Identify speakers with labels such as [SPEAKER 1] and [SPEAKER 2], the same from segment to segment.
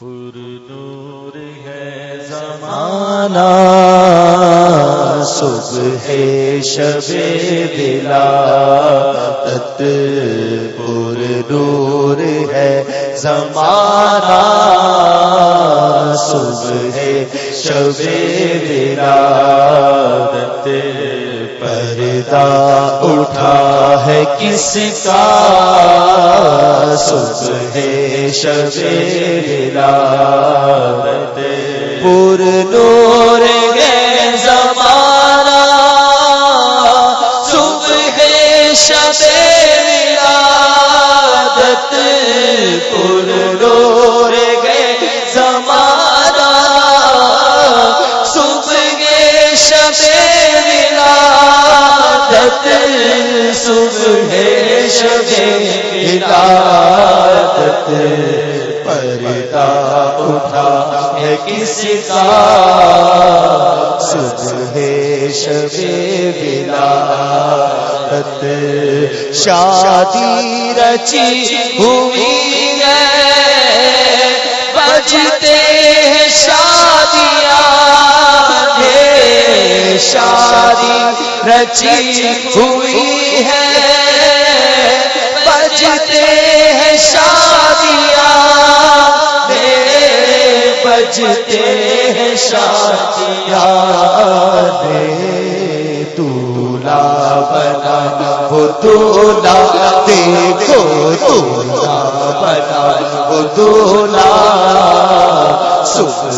[SPEAKER 1] پر نور ہے زمانہ،
[SPEAKER 2] صبح شب بلا پر نور ہے زمانہ، صبح شب بلا پردہ کس کا سب ہے بلا پور نور گے زمانہ صبح ہے ولادت۔ پور صبح شب ولادت پردہ اٹھا ہے کس کا صبح شب ولادت شادی رچی ہوئی ہے۔ بجتے ہیں شادیاں شادی رچی ہوئی ہے۔ بجتے ہیں شادیاں۔ بجتے ہیں شادیاں۔ دولا بنا، وہ دولا دیکھو دولا بنا، وہ دولا صبح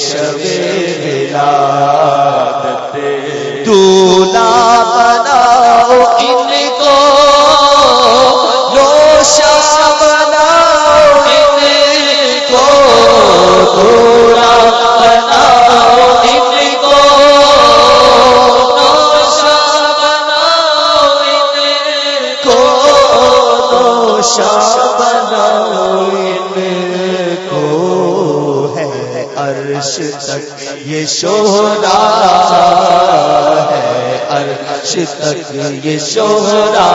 [SPEAKER 2] شب ولادت دولا بناؤ ان کو روشا بناؤ ان کو۔ عرش تک یہ شوہرا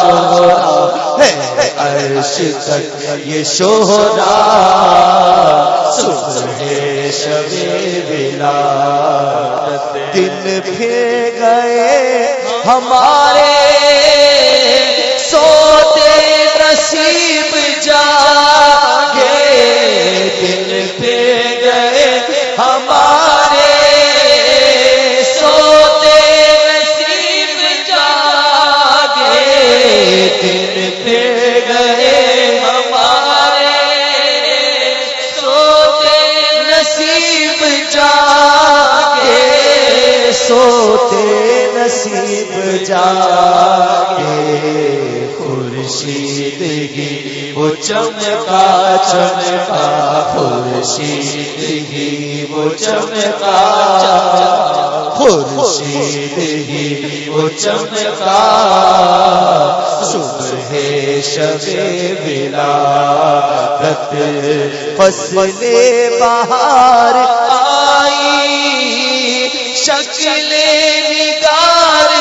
[SPEAKER 2] شوہرا ہے عرش تک یہ شوہرا صبح شب بلا۔ دن پھر گئے ہمارے چمکا چمکا، خورشید گی وہ چمکا۔ خورشید گی وہ چمکا۔ صبح شب ولادت فصل بہار آئی، شکل نگار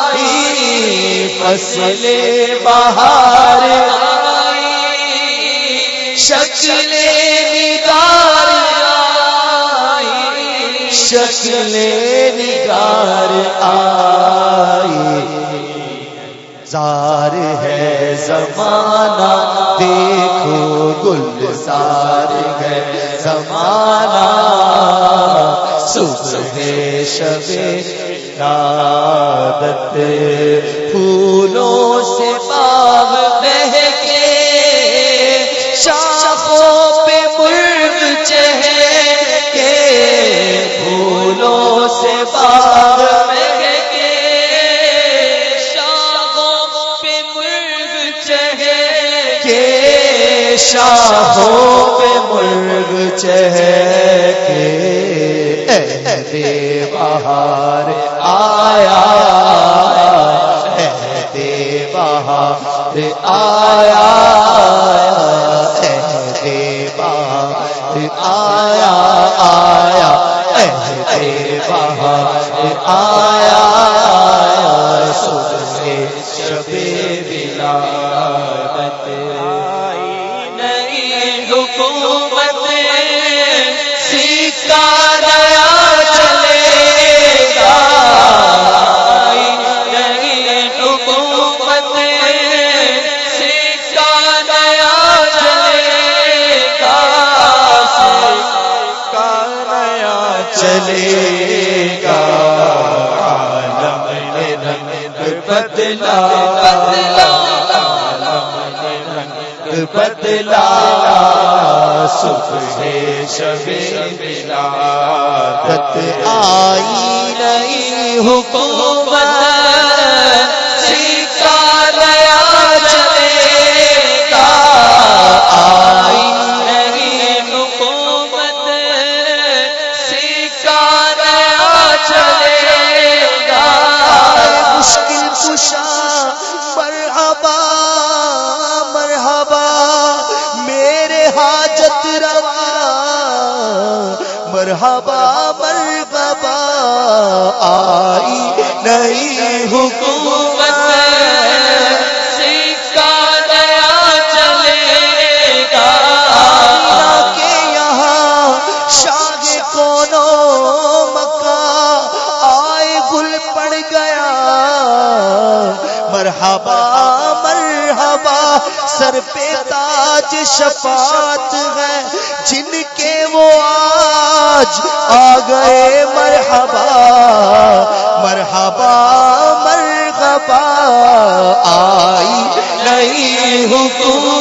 [SPEAKER 2] آئی، فصل بہار آئی۔ شکل نگار آئی شکل نگار آئی زار ہے زمانہ، دیکھو گلزار ہے زمانہ۔ صبح شب رادت پھولوں شاخوں پہ مرغ چہر کے پھولوں سے باغ بہ کے شاخوں پہ مرغ چہر کے شاخوں پہ مرغ چہر بہار، آیا دے بہار، آیا۔ ولادت بدلا سکھ صبح شب ولادت آئی نہیں حکومت مرحبا مرحبا، سر پہ تاج شفاعت ہے، جن کے وہ آج آ گئے مرحبا مرحبا مرحبا، آئی نہیں حکومت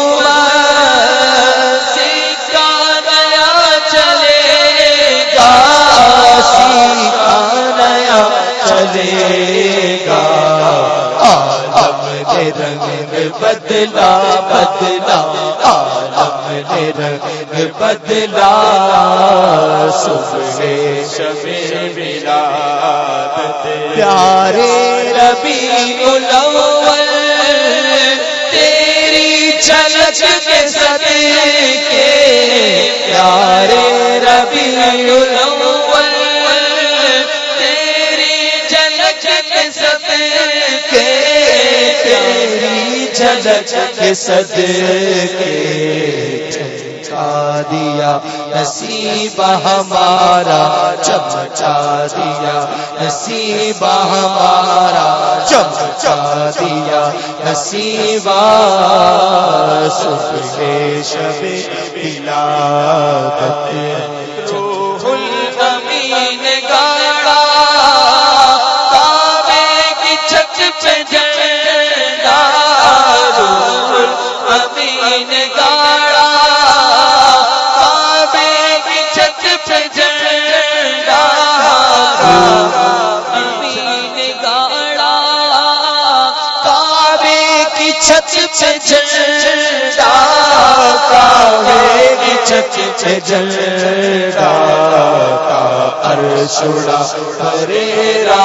[SPEAKER 2] رنگ بدلا بدلا عالم نے رنگ بدلا، صبح
[SPEAKER 1] شب ولادت
[SPEAKER 2] پیارے ربی الاول، تیری جھلک کے صدقے پیارے ربی الاول جھلک کے صدقے چمچا دیا، نصیب ہمارا، چمچا دیا، نصیب ہمارا، چمچا دیا، نصیب صبح شب ولادت جھنڈا جھنڈا کا ارشڑا پریرا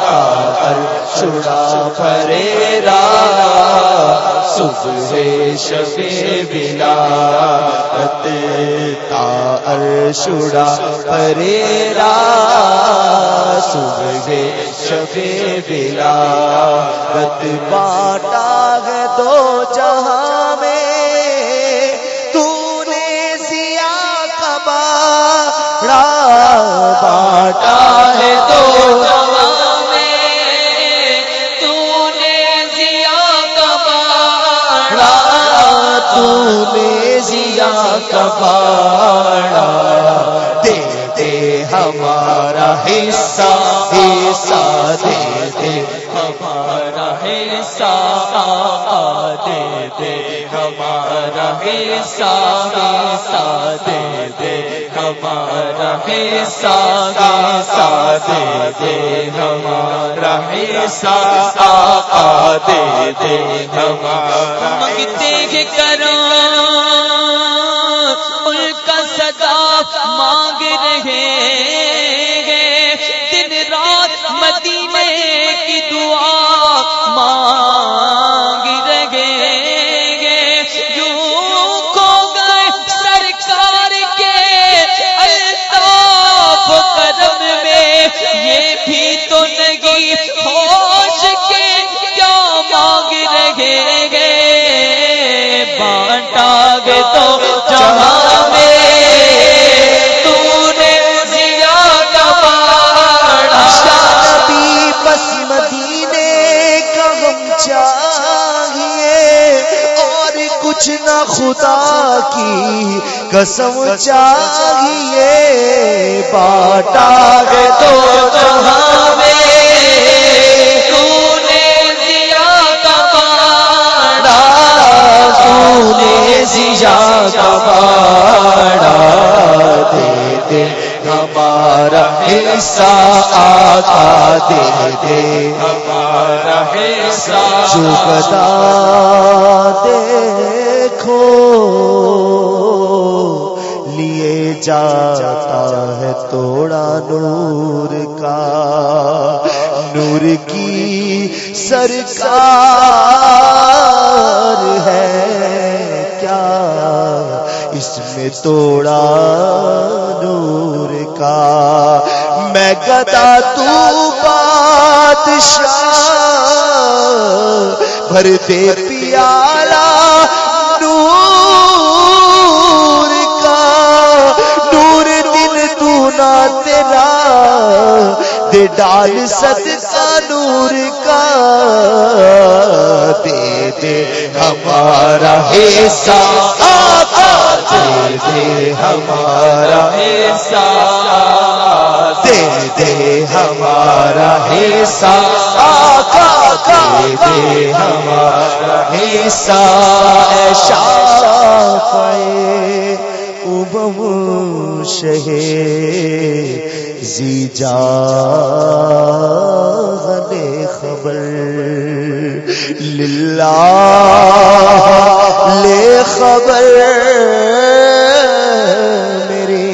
[SPEAKER 2] کا ارشڑا پریرا صبح شب ولادت تا ارشڑا پریرا صبح شب ولادت باٹا ہے دو جہاں میں۔ تو نے سیا کباڑا باٹا ہے دو جہاں میں۔ تو نے سیا کباڑا تو نے سیا کباڑا دے دے ہمارا حصہ۔ حصہ دے دے ہمارا حصہ دے دے ہمارا حصہ حصہ دے دے ہمارا حصہ حصہ دے دے ہمارا حصہ آقا دے دے ہمارا منگتے کرو۔ ان گے تو جہاں میں تو نے زیادہ پاڑا شادی بس مدینے کا غم چاہیے۔ اور کچھ نہ خدا کی قسم چاہیے۔ باٹا گے تو جہاں باڑا دے دے ہمارا حصہ آقا دے دے ہمارا حصہ چکتا دیکھو، لیے جاتا ہے توڑا نور کا۔ نور کی سرکار ہے کیا؟ اس میں توڑا نور کا۔ میں گدا تو بادشاہ، بھر دے پیا دے ڈال نور کا دے دے ہمارا حصہ دے دے ہمارا حصہ، دے دے ہمارا حصہ دے دے ہمارا حصہ پائے شہ زی جا خبر للہ لے خبر میری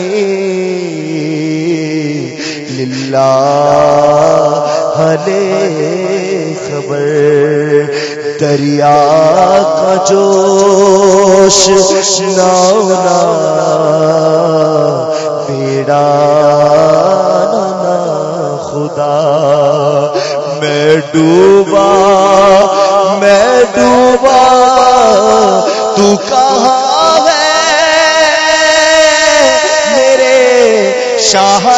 [SPEAKER 2] للہ ہلے خبر دریا کا جوش نونا بیڑا ڈوبا میں ڈوبا تو کہاں ہے میرے شاہ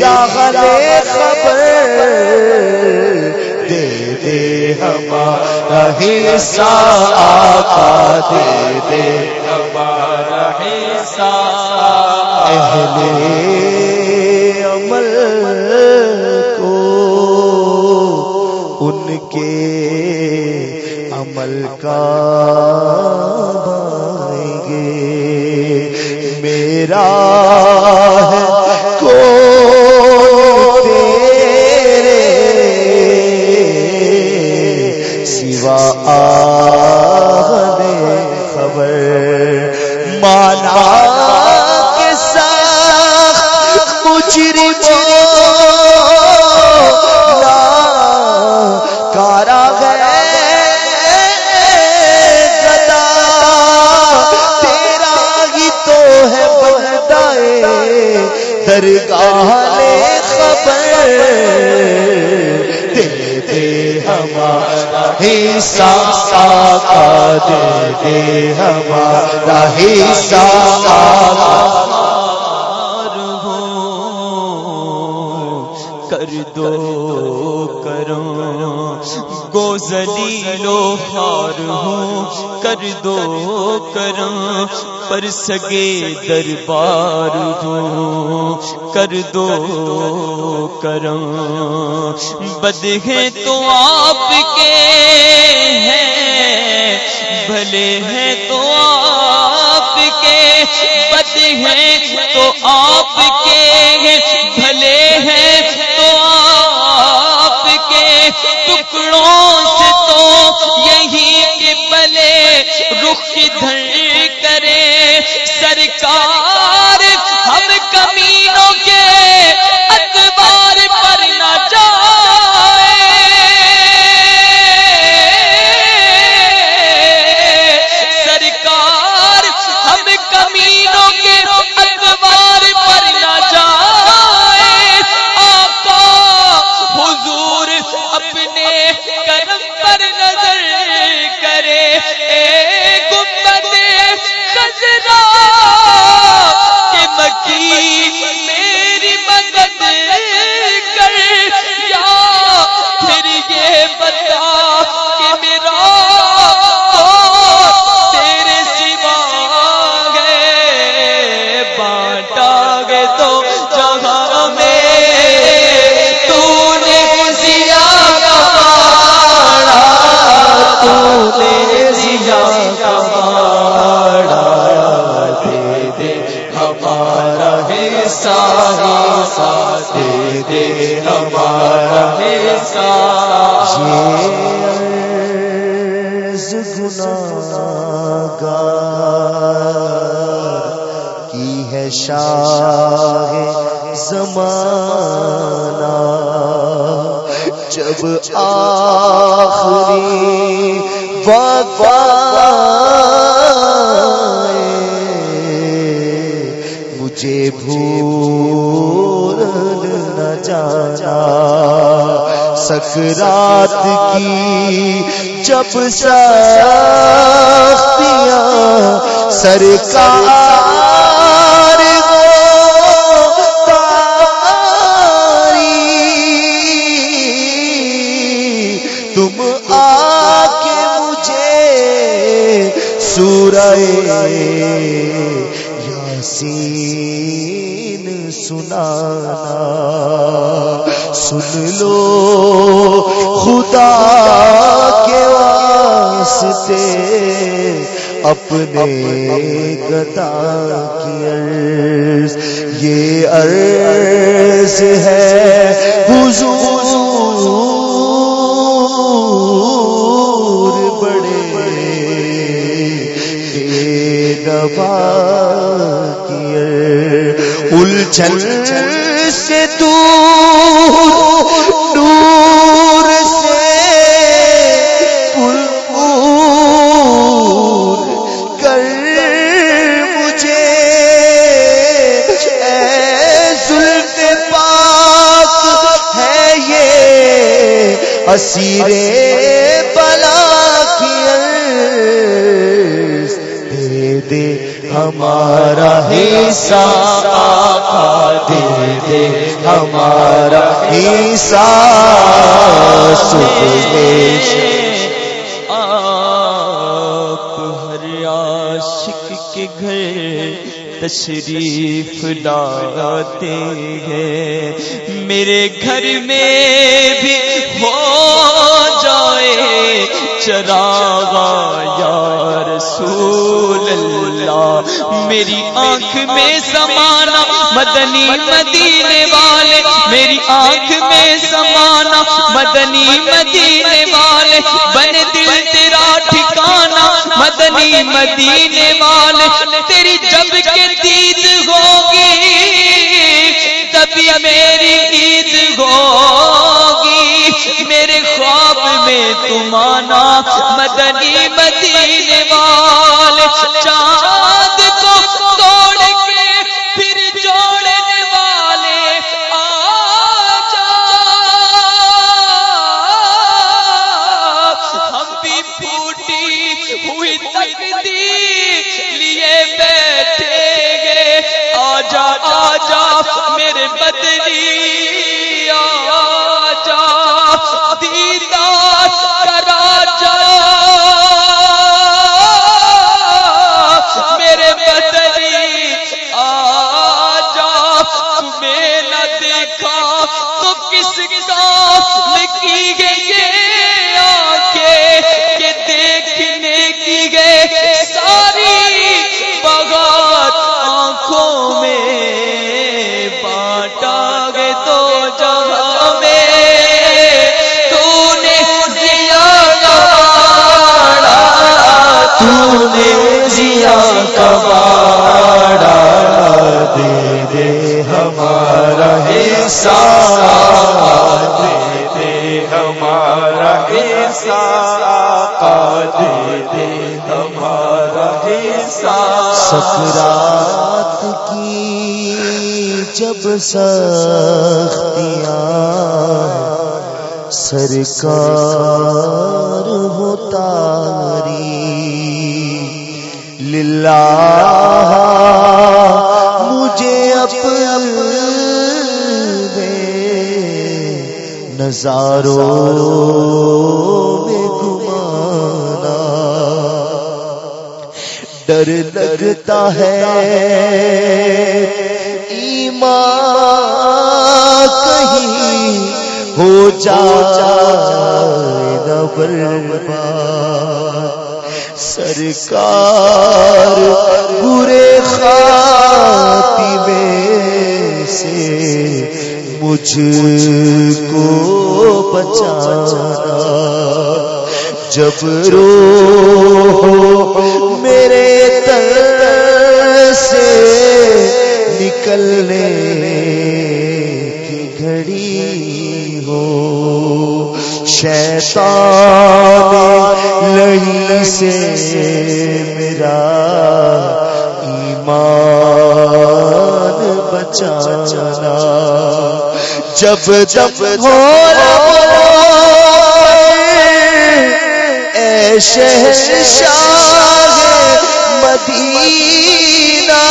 [SPEAKER 2] تیری راہ خبر دے ہمارا حصہ آقا دے دے ہمارا حصہ اہل عمل کو ان کے عمل کا دے دے ہمارا حصہ آقا کر دو کرو گو زلیلو خار ہوں۔ کر دو کرم پر سگے دربار ہوں۔ کر دو کرم بد ہے تو آپ کے ہیں۔ بھلے ہیں تو آپ کے بد ہیں تو آپ کے بھلے ہیں تو آپ کے ٹکڑوں سے تو یہی کے بلے رخ دھر کرے سرکار ہم کمینوں جب آخری وفا مجھے بھول نہ جانا۔ سکرات کی جب سختیاں سرکار سورہ یاسین سنانا، سن لو خدا کے واسطے اپنے گدا کی عرض۔ یہ عرض ہے حضور نوا کی عرض الجھن سے دور نور سے پرپور کر مجھے۔ زلف پاک ہے یہ اسیر ہمارا حصہ آقا دے دے ہمارا حصہ سبحش
[SPEAKER 1] آپ ہر عاشق کے گھر تشریف لاتے ہیں۔ میرے گھر میں بھی ہو جائے چراغا میری آنکھ میں سمانا مدنی مدینے والے میری آنکھ میں سمانا مدنی مدینے والے بن دل تیرا ٹھکانا مدنی مدینے والے تیری جب کے دید ہوگی تبھی میری عید ہوگی میرے خواب میں تم آنا مدنی مدینے ہوئی تقدیر
[SPEAKER 2] ہمارا حصہ دے دے ہمارا حصہ دے دے ہمارا حصہ سکرات کی جب سختیاں سرکار ہوتاری نظاروں میں گمانا ڈر لگتا ہے ایمان کہیں ہو جائے نہ برباد سرکار برے خاتمے سے مجھ کو بچانا۔ جب رو میرے تن سے نکلنے کی گھڑی ہو۔ شیطان لہی سے میرا ایمان بچانا۔ جب جب ہو اے شاہ مدینہ،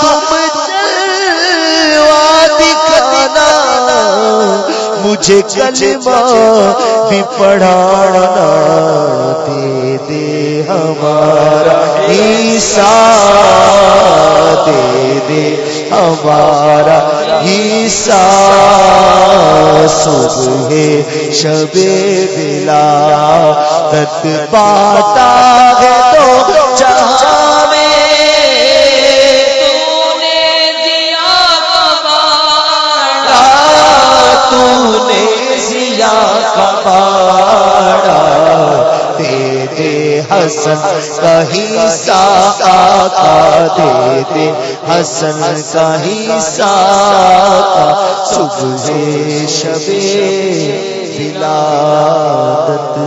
[SPEAKER 2] تم جلوہ دکھانا مجھے کلمہ بھی پڑھانا دے دے ہمارا عیسیٰ۔ دے دے ہمارا عیسیٰ صبح شب بلا تت پاتا حسن کا حصہ آقا دے دے حسن کا حصہ آقا صبح شب ولادت